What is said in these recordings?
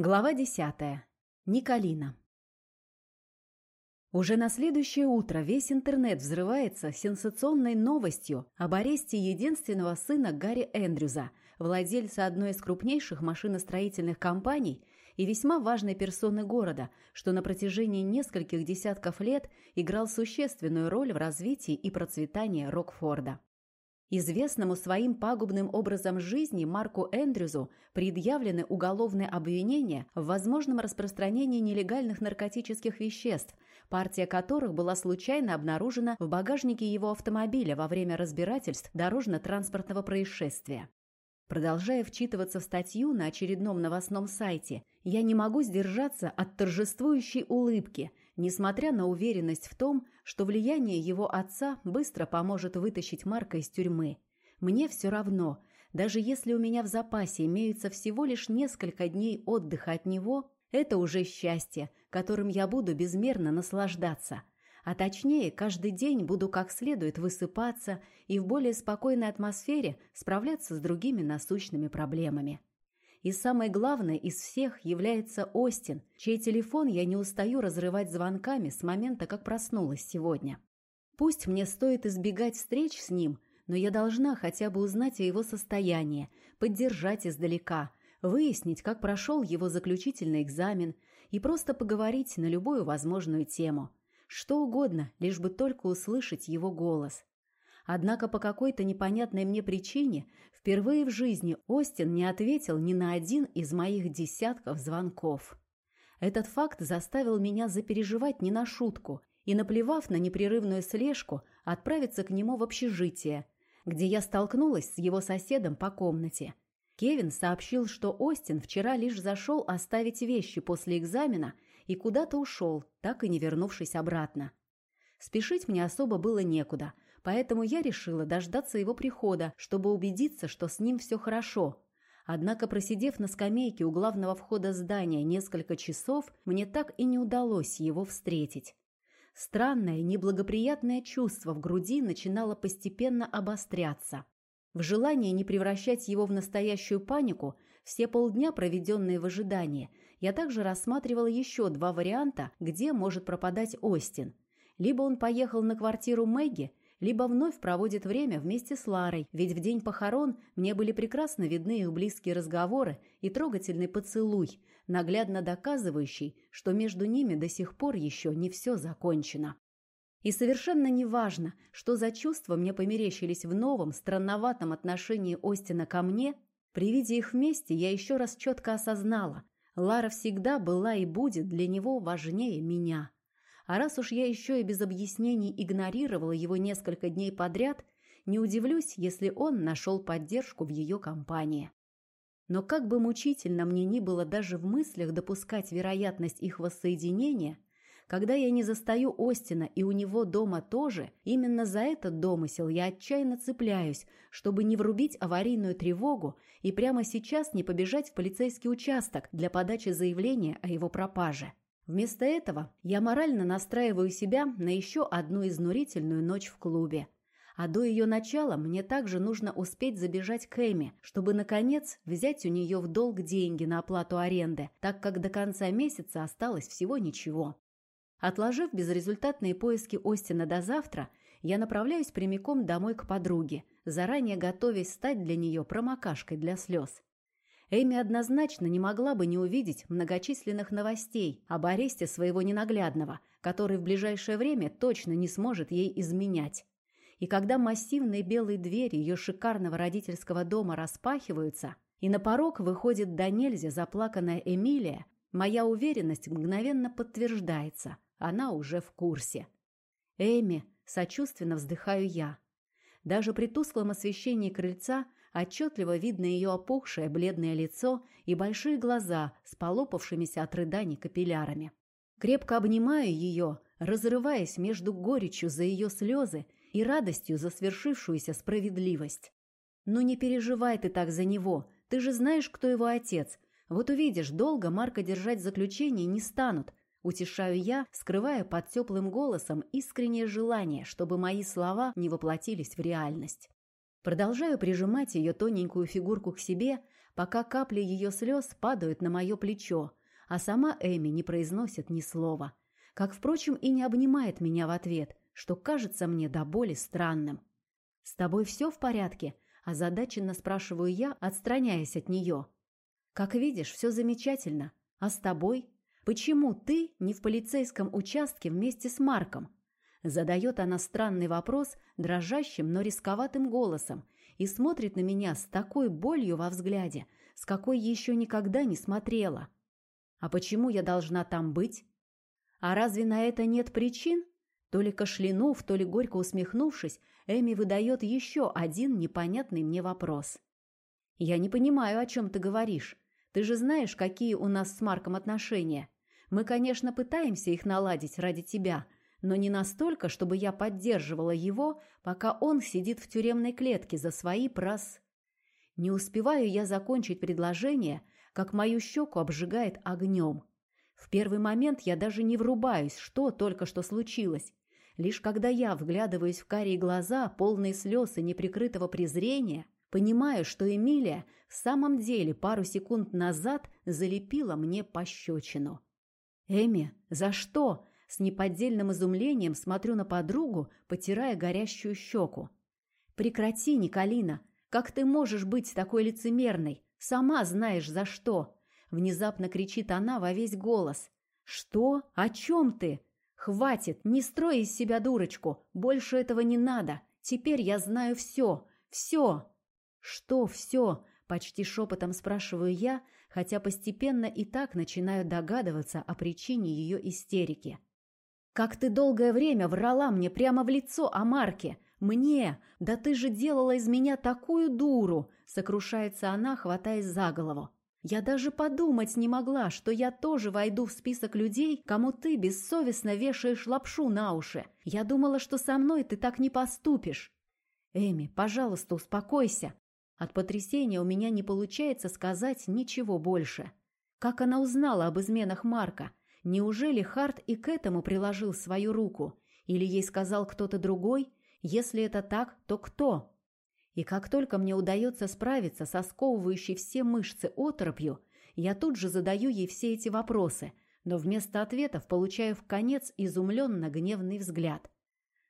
Глава десятая. Николина. Уже на следующее утро весь интернет взрывается сенсационной новостью об аресте единственного сына Гарри Эндрюза, владельца одной из крупнейших машиностроительных компаний и весьма важной персоны города, что на протяжении нескольких десятков лет играл существенную роль в развитии и процветании Рокфорда. Известному своим пагубным образом жизни Марку Эндрюзу предъявлены уголовные обвинения в возможном распространении нелегальных наркотических веществ, партия которых была случайно обнаружена в багажнике его автомобиля во время разбирательств дорожно-транспортного происшествия. Продолжая вчитываться в статью на очередном новостном сайте, я не могу сдержаться от торжествующей улыбки, несмотря на уверенность в том, что влияние его отца быстро поможет вытащить Марка из тюрьмы. Мне все равно, даже если у меня в запасе имеются всего лишь несколько дней отдыха от него, это уже счастье, которым я буду безмерно наслаждаться. А точнее, каждый день буду как следует высыпаться и в более спокойной атмосфере справляться с другими насущными проблемами. И самое главное из всех является Остин, чей телефон я не устаю разрывать звонками с момента, как проснулась сегодня. Пусть мне стоит избегать встреч с ним, но я должна хотя бы узнать о его состоянии, поддержать издалека, выяснить, как прошел его заключительный экзамен и просто поговорить на любую возможную тему. Что угодно, лишь бы только услышать его голос. Однако по какой-то непонятной мне причине впервые в жизни Остин не ответил ни на один из моих десятков звонков. Этот факт заставил меня запереживать не на шутку и, наплевав на непрерывную слежку, отправиться к нему в общежитие, где я столкнулась с его соседом по комнате. Кевин сообщил, что Остин вчера лишь зашел оставить вещи после экзамена и куда-то ушел, так и не вернувшись обратно. Спешить мне особо было некуда – поэтому я решила дождаться его прихода, чтобы убедиться, что с ним все хорошо. Однако, просидев на скамейке у главного входа здания несколько часов, мне так и не удалось его встретить. Странное, неблагоприятное чувство в груди начинало постепенно обостряться. В желании не превращать его в настоящую панику, все полдня, проведенные в ожидании, я также рассматривала еще два варианта, где может пропадать Остин. Либо он поехал на квартиру Мэгги, либо вновь проводит время вместе с Ларой, ведь в день похорон мне были прекрасно видны их близкие разговоры и трогательный поцелуй, наглядно доказывающий, что между ними до сих пор еще не все закончено. И совершенно неважно, что за чувства мне померещились в новом, странноватом отношении Остина ко мне, при виде их вместе я еще раз четко осознала, Лара всегда была и будет для него важнее меня. А раз уж я еще и без объяснений игнорировала его несколько дней подряд, не удивлюсь, если он нашел поддержку в ее компании. Но как бы мучительно мне ни было даже в мыслях допускать вероятность их воссоединения, когда я не застаю Остина и у него дома тоже, именно за этот домысел я отчаянно цепляюсь, чтобы не врубить аварийную тревогу и прямо сейчас не побежать в полицейский участок для подачи заявления о его пропаже. Вместо этого я морально настраиваю себя на еще одну изнурительную ночь в клубе. А до ее начала мне также нужно успеть забежать к Эми, чтобы, наконец, взять у нее в долг деньги на оплату аренды, так как до конца месяца осталось всего ничего. Отложив безрезультатные поиски Остина до завтра, я направляюсь прямиком домой к подруге, заранее готовясь стать для нее промокашкой для слез. Эми однозначно не могла бы не увидеть многочисленных новостей об аресте своего ненаглядного, который в ближайшее время точно не сможет ей изменять. И когда массивные белые двери ее шикарного родительского дома распахиваются, и на порог выходит до нельзя заплаканная Эмилия, моя уверенность мгновенно подтверждается, она уже в курсе. «Эми», — сочувственно вздыхаю я. Даже при тусклом освещении крыльца Отчетливо видно ее опухшее бледное лицо и большие глаза с полопавшимися от рыданий капиллярами. Крепко обнимаю ее, разрываясь между горечью за ее слезы и радостью за свершившуюся справедливость. «Ну не переживай ты так за него, ты же знаешь, кто его отец. Вот увидишь, долго Марка держать заключение не станут», Утешаю я, скрывая под теплым голосом искреннее желание, чтобы мои слова не воплотились в реальность. Продолжаю прижимать ее тоненькую фигурку к себе, пока капли ее слез падают на мое плечо, а сама Эми не произносит ни слова. Как, впрочем, и не обнимает меня в ответ, что кажется мне до боли странным. «С тобой все в порядке?» – озадаченно спрашиваю я, отстраняясь от нее. «Как видишь, все замечательно. А с тобой? Почему ты не в полицейском участке вместе с Марком?» Задает она странный вопрос дрожащим, но рисковатым голосом и смотрит на меня с такой болью во взгляде, с какой еще никогда не смотрела. А почему я должна там быть? А разве на это нет причин? То ли кашлянув, то ли горько усмехнувшись, Эми выдает еще один непонятный мне вопрос. «Я не понимаю, о чем ты говоришь. Ты же знаешь, какие у нас с Марком отношения. Мы, конечно, пытаемся их наладить ради тебя, но не настолько, чтобы я поддерживала его, пока он сидит в тюремной клетке за свои прос... Не успеваю я закончить предложение, как мою щеку обжигает огнем. В первый момент я даже не врубаюсь, что только что случилось. Лишь когда я вглядываюсь в карие глаза, полные слез и неприкрытого презрения, понимаю, что Эмилия в самом деле пару секунд назад залепила мне пощечину. «Эми, за что?» С неподдельным изумлением смотрю на подругу, потирая горящую щеку. «Прекрати, Николина! Как ты можешь быть такой лицемерной? Сама знаешь, за что!» Внезапно кричит она во весь голос. «Что? О чем ты? Хватит, не строй из себя дурочку. Больше этого не надо. Теперь я знаю все. Все!» «Что все?» – почти шепотом спрашиваю я, хотя постепенно и так начинаю догадываться о причине ее истерики. «Как ты долгое время врала мне прямо в лицо о Марке! Мне! Да ты же делала из меня такую дуру!» – сокрушается она, хватаясь за голову. «Я даже подумать не могла, что я тоже войду в список людей, кому ты бессовестно вешаешь лапшу на уши. Я думала, что со мной ты так не поступишь». «Эми, пожалуйста, успокойся. От потрясения у меня не получается сказать ничего больше. Как она узнала об изменах Марка? Неужели Харт и к этому приложил свою руку? Или ей сказал кто-то другой? Если это так, то кто? И как только мне удается справиться со сковывающей все мышцы оторопью, я тут же задаю ей все эти вопросы, но вместо ответов получаю в конец изумленно гневный взгляд.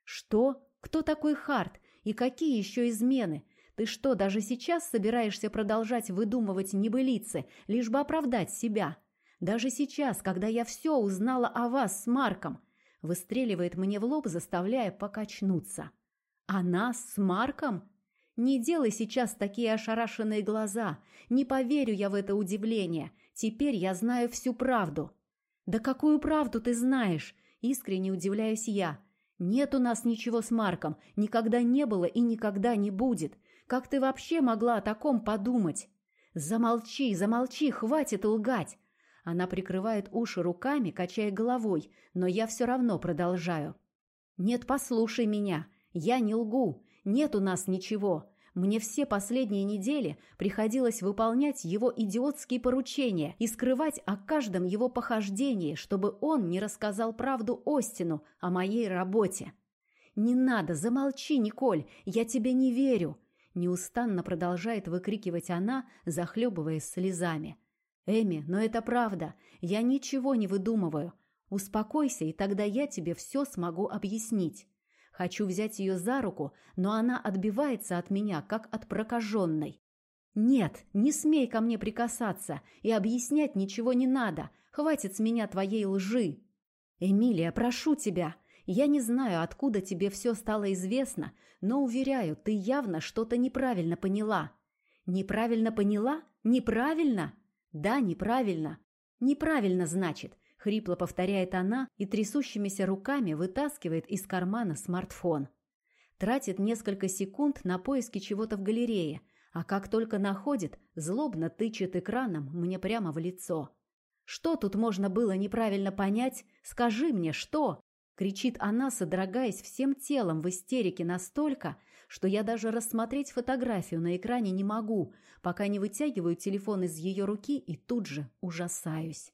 «Что? Кто такой Харт? И какие еще измены? Ты что, даже сейчас собираешься продолжать выдумывать небылицы, лишь бы оправдать себя? Даже сейчас, когда я все узнала о вас с Марком, выстреливает мне в лоб, заставляя покачнуться. А нас с Марком? Не делай сейчас такие ошарашенные глаза. Не поверю я в это удивление. Теперь я знаю всю правду. Да какую правду ты знаешь? Искренне удивляюсь я. Нет у нас ничего с Марком. Никогда не было и никогда не будет. Как ты вообще могла о таком подумать? Замолчи, замолчи, хватит лгать. Она прикрывает уши руками, качая головой, но я все равно продолжаю. Нет, послушай меня. Я не лгу. Нет у нас ничего. Мне все последние недели приходилось выполнять его идиотские поручения и скрывать о каждом его похождении, чтобы он не рассказал правду Остину о моей работе. «Не надо, замолчи, Николь, я тебе не верю. Неустанно продолжает выкрикивать она, захлебываясь слезами. «Эми, но это правда. Я ничего не выдумываю. Успокойся, и тогда я тебе все смогу объяснить». Хочу взять ее за руку, но она отбивается от меня, как от прокаженной. «Нет, не смей ко мне прикасаться, и объяснять ничего не надо. Хватит с меня твоей лжи». «Эмилия, прошу тебя, я не знаю, откуда тебе все стало известно, но, уверяю, ты явно что-то неправильно поняла. Неправильно поняла? Неправильно? Да, неправильно. Неправильно, значит, хрипло повторяет она и трясущимися руками вытаскивает из кармана смартфон. Тратит несколько секунд на поиски чего-то в галерее, а как только находит, злобно тычет экраном мне прямо в лицо. Что тут можно было неправильно понять? Скажи мне, что? Кричит она, содрогаясь всем телом в истерике настолько, что я даже рассмотреть фотографию на экране не могу, пока не вытягиваю телефон из ее руки и тут же ужасаюсь.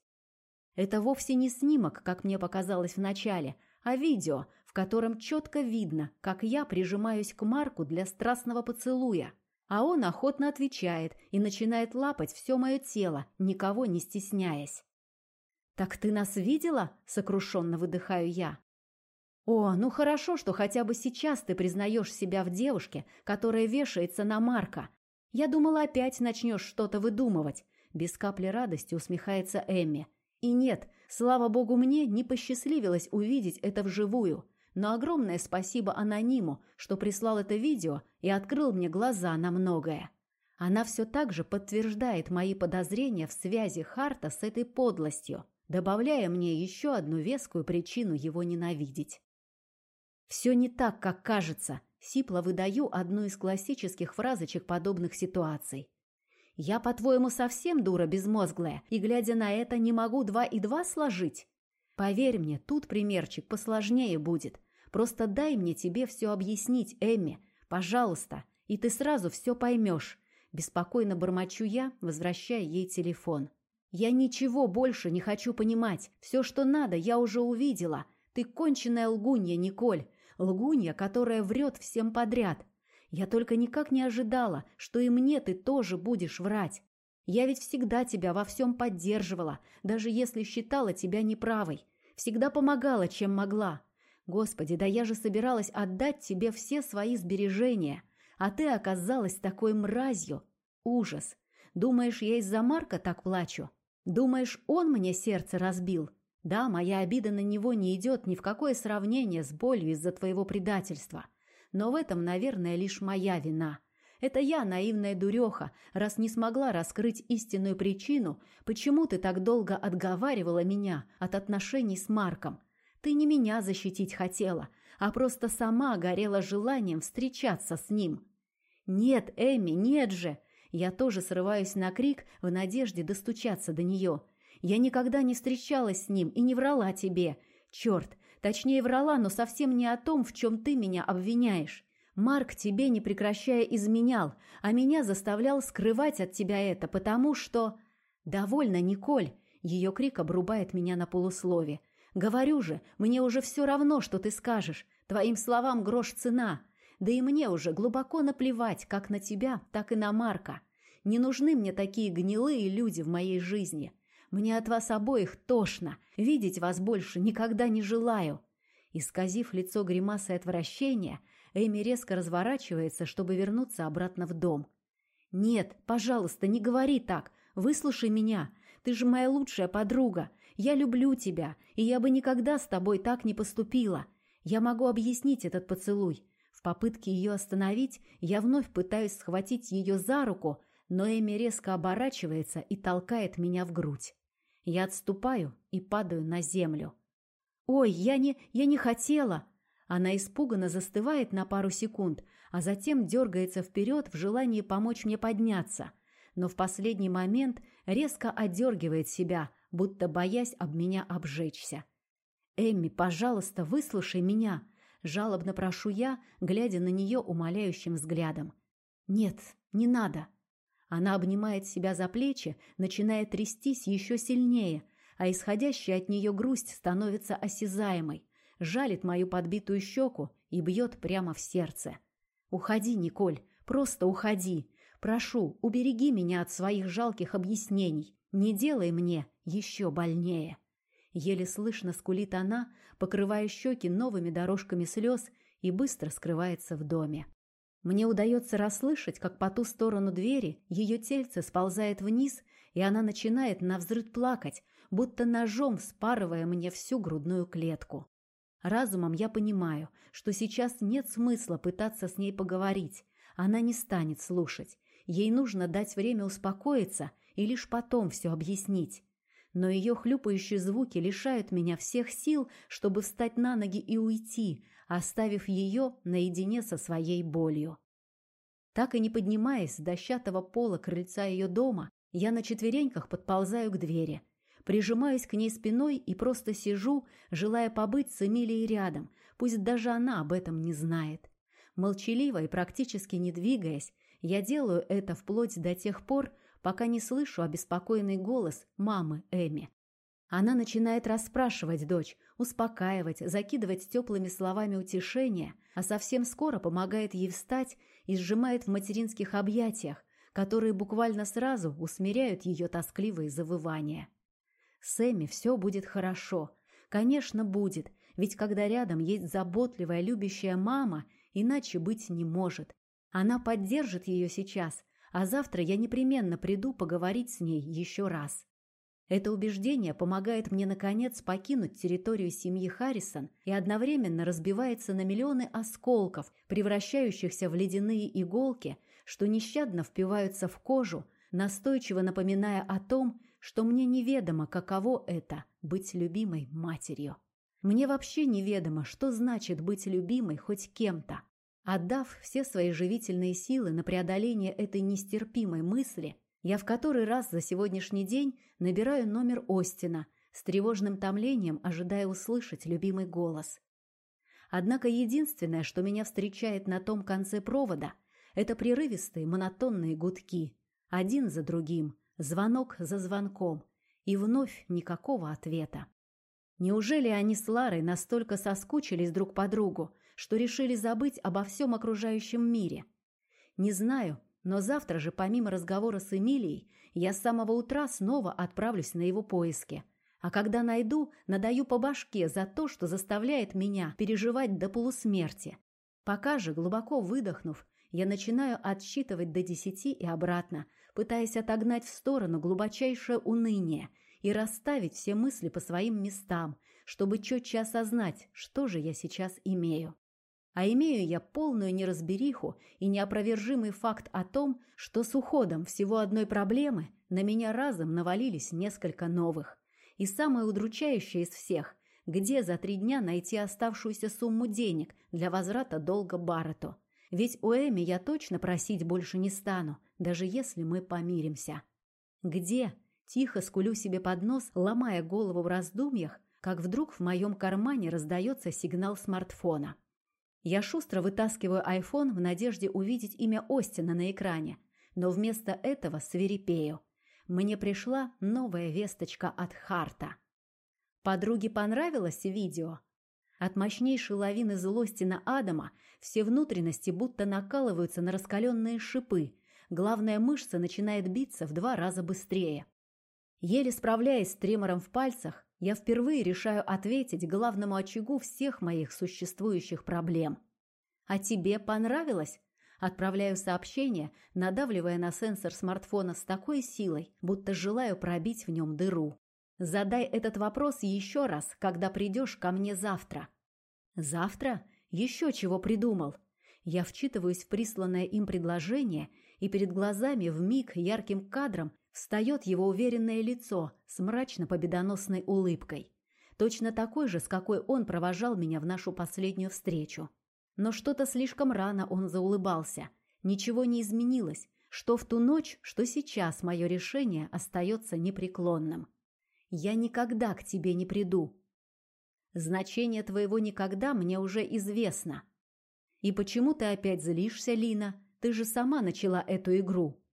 Это вовсе не снимок, как мне показалось вначале, а видео, в котором четко видно, как я прижимаюсь к Марку для страстного поцелуя. А он охотно отвечает и начинает лапать все мое тело, никого не стесняясь. «Так ты нас видела?» — сокрушенно выдыхаю я. «О, ну хорошо, что хотя бы сейчас ты признаешь себя в девушке, которая вешается на Марка. Я думала, опять начнешь что-то выдумывать». Без капли радости усмехается Эмми. И нет, слава богу мне, не посчастливилось увидеть это вживую. Но огромное спасибо анониму, что прислал это видео и открыл мне глаза на многое. Она все так же подтверждает мои подозрения в связи Харта с этой подлостью, добавляя мне еще одну вескую причину его ненавидеть. «Все не так, как кажется», — сипло выдаю одну из классических фразочек подобных ситуаций. «Я, по-твоему, совсем дура безмозглая, и, глядя на это, не могу два и два сложить? Поверь мне, тут примерчик посложнее будет. Просто дай мне тебе все объяснить, Эмми, пожалуйста, и ты сразу все поймешь». Беспокойно бормочу я, возвращая ей телефон. «Я ничего больше не хочу понимать. Все, что надо, я уже увидела. Ты конченая лгунья, Николь. Лгунья, которая врет всем подряд. Я только никак не ожидала, что и мне ты тоже будешь врать. Я ведь всегда тебя во всем поддерживала, даже если считала тебя неправой. Всегда помогала, чем могла. Господи, да я же собиралась отдать тебе все свои сбережения, а ты оказалась такой мразью. Ужас. Думаешь, я из-за Марка так плачу? Думаешь, он мне сердце разбил? Да, моя обида на него не идет ни в какое сравнение с болью из-за твоего предательства. Но в этом, наверное, лишь моя вина. Это я, наивная дуреха, раз не смогла раскрыть истинную причину, почему ты так долго отговаривала меня от отношений с Марком. Ты не меня защитить хотела, а просто сама горела желанием встречаться с ним. Нет, Эми, нет же! Я тоже срываюсь на крик в надежде достучаться до нее – я никогда не встречалась с ним и не врала тебе. Черт, точнее врала, но совсем не о том, в чем ты меня обвиняешь. Марк тебе, не прекращая, изменял, а меня заставлял скрывать от тебя это, потому что... «Довольно, Николь!» Ее крик обрубает меня на полуслове. «Говорю же, мне уже все равно, что ты скажешь. Твоим словам грош цена. Да и мне уже глубоко наплевать как на тебя, так и на Марка. Не нужны мне такие гнилые люди в моей жизни. Мне от вас обоих тошно. Видеть вас больше никогда не желаю». Исказив лицо гримасой отвращения, Эми резко разворачивается, чтобы вернуться обратно в дом. «Нет, пожалуйста, не говори так. Выслушай меня. Ты же моя лучшая подруга. Я люблю тебя, и я бы никогда с тобой так не поступила. Я могу объяснить этот поцелуй. В попытке ее остановить я вновь пытаюсь схватить ее за руку, но Эми резко оборачивается и толкает меня в грудь. Я отступаю и падаю на землю. «Ой, я не... я не хотела!» Она испуганно застывает на пару секунд, а затем дергается вперед в желании помочь мне подняться, но в последний момент резко отдергивает себя, будто боясь об меня обжечься. «Эмми, пожалуйста, выслушай меня!» Жалобно прошу я, глядя на нее умоляющим взглядом. «Нет, не надо!» Она обнимает себя за плечи, начиная трястись еще сильнее, а исходящая от нее грусть становится осязаемой, жалит мою подбитую щеку и бьет прямо в сердце. «Уходи, Николь, просто уходи. Прошу, убереги меня от своих жалких объяснений. Не делай мне еще больнее». Еле слышно скулит она, покрывая щеки новыми дорожками слез и быстро скрывается в доме. Мне удается расслышать, как по ту сторону двери ее тельце сползает вниз, и она начинает навзрыд плакать, будто ножом спарывая мне всю грудную клетку. Разумом я понимаю, что сейчас нет смысла пытаться с ней поговорить. Она не станет слушать. Ей нужно дать время успокоиться и лишь потом все объяснить. Но ее хлюпающие звуки лишают меня всех сил, чтобы встать на ноги и уйти, оставив ее наедине со своей болью. Так и не поднимаясь с дощатого пола крыльца ее дома, я на четвереньках подползаю к двери, прижимаюсь к ней спиной и просто сижу, желая побыть с Эмилией рядом, пусть даже она об этом не знает. Молчаливо и практически не двигаясь, я делаю это вплоть до тех пор, пока не слышу обеспокоенный голос мамы Эми. Она начинает расспрашивать дочь, успокаивать, закидывать теплыми словами утешения, а совсем скоро помогает ей встать и сжимает в материнских объятиях, которые буквально сразу усмиряют ее тоскливые завывания. С Эми все будет хорошо. Конечно, будет, ведь когда рядом есть заботливая, любящая мама, иначе быть не может. Она поддержит ее сейчас, а завтра я непременно приду поговорить с ней еще раз. Это убеждение помогает мне, наконец, покинуть территорию семьи Харрисон и одновременно разбивается на миллионы осколков, превращающихся в ледяные иголки, что нещадно впиваются в кожу, настойчиво напоминая о том, что мне неведомо, каково это – быть любимой матерью. Мне вообще неведомо, что значит быть любимой хоть кем-то. Отдав все свои живительные силы на преодоление этой нестерпимой мысли – я в который раз за сегодняшний день набираю номер Остина, с тревожным томлением ожидая услышать любимый голос. Однако единственное, что меня встречает на том конце провода, это прерывистые монотонные гудки, один за другим, звонок за звонком, и вновь никакого ответа. Неужели они с Ларой настолько соскучились друг по другу, что решили забыть обо всем окружающем мире? Не знаю, но завтра же, помимо разговора с Эмилией, я с самого утра снова отправлюсь на его поиски. А когда найду, надаю по башке за то, что заставляет меня переживать до полусмерти. Пока же, глубоко выдохнув, я начинаю отсчитывать до десяти и обратно, пытаясь отогнать в сторону глубочайшее уныние и расставить все мысли по своим местам, чтобы четче осознать, что же я сейчас имею. А имею я полную неразбериху и неопровержимый факт о том, что с уходом всего одной проблемы на меня разом навалились несколько новых. И самое удручающее из всех – где за три дня найти оставшуюся сумму денег для возврата долга Баррету. Ведь у Эми я точно просить больше не стану, даже если мы помиримся. Где? Тихо скулю себе под нос, ломая голову в раздумьях, как вдруг в моем кармане раздается сигнал смартфона – я шустро вытаскиваю айфон в надежде увидеть имя Остина на экране, но вместо этого свирепею. Мне пришла новая весточка от Харта. Подруге понравилось видео? От мощнейшей лавины злости на Адама все внутренности будто накалываются на раскаленные шипы, главная мышца начинает биться в два раза быстрее. Еле справляясь с тремором в пальцах, я впервые решаю ответить главному очагу всех моих существующих проблем. А тебе понравилось? Отправляю сообщение, надавливая на сенсор смартфона с такой силой, будто желаю пробить в нем дыру. Задай этот вопрос еще раз, когда придешь ко мне завтра. Завтра? Еще чего придумал? Я вчитываюсь в присланное им предложение, и перед глазами в миг ярким кадром Встает его уверенное лицо с мрачно-победоносной улыбкой. Точно такой же, с какой он провожал меня в нашу последнюю встречу. Но что-то слишком рано он заулыбался. Ничего не изменилось, что в ту ночь, что сейчас мое решение остается непреклонным. Я никогда к тебе не приду. Значение твоего «никогда» мне уже известно. И почему ты опять злишься, Лина? Ты же сама начала эту игру.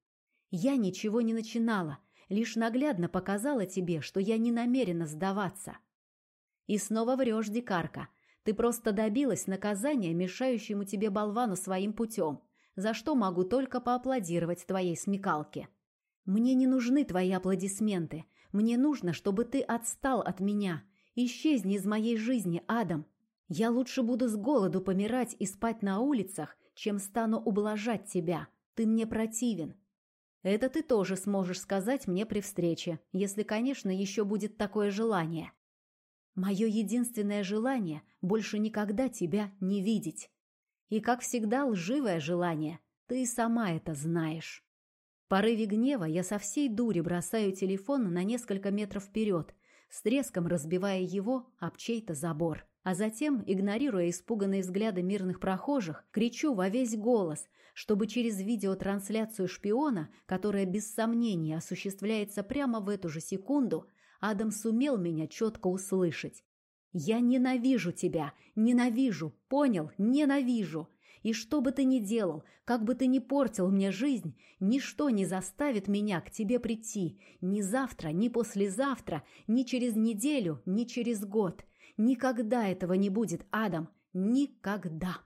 Я ничего не начинала, лишь наглядно показала тебе, что я не намерена сдаваться. И снова врешь, дикарка. Ты просто добилась наказания, мешающему тебе болвану своим путем, за что могу только поаплодировать твоей смекалке. Мне не нужны твои аплодисменты. Мне нужно, чтобы ты отстал от меня. Исчезни из моей жизни, Адам. Я лучше буду с голоду помирать и спать на улицах, чем стану ублажать тебя. Ты мне противен. Это ты тоже сможешь сказать мне при встрече, если, конечно, еще будет такое желание. Мое единственное желание – больше никогда тебя не видеть. И, как всегда, лживое желание. Ты сама это знаешь. В порыве гнева я со всей дури бросаю телефон на несколько метров вперед, с треском разбивая его об чей-то забор. А затем, игнорируя испуганные взгляды мирных прохожих, кричу во весь голос, чтобы через видеотрансляцию шпиона, которая без сомнения осуществляется прямо в эту же секунду, Адам сумел меня четко услышать. «Я ненавижу тебя! Ненавижу! Понял? Ненавижу! И что бы ты ни делал, как бы ты ни портил мне жизнь, ничто не заставит меня к тебе прийти. Ни завтра, ни послезавтра, ни через неделю, ни через год. Никогда этого не будет, Адам. Никогда.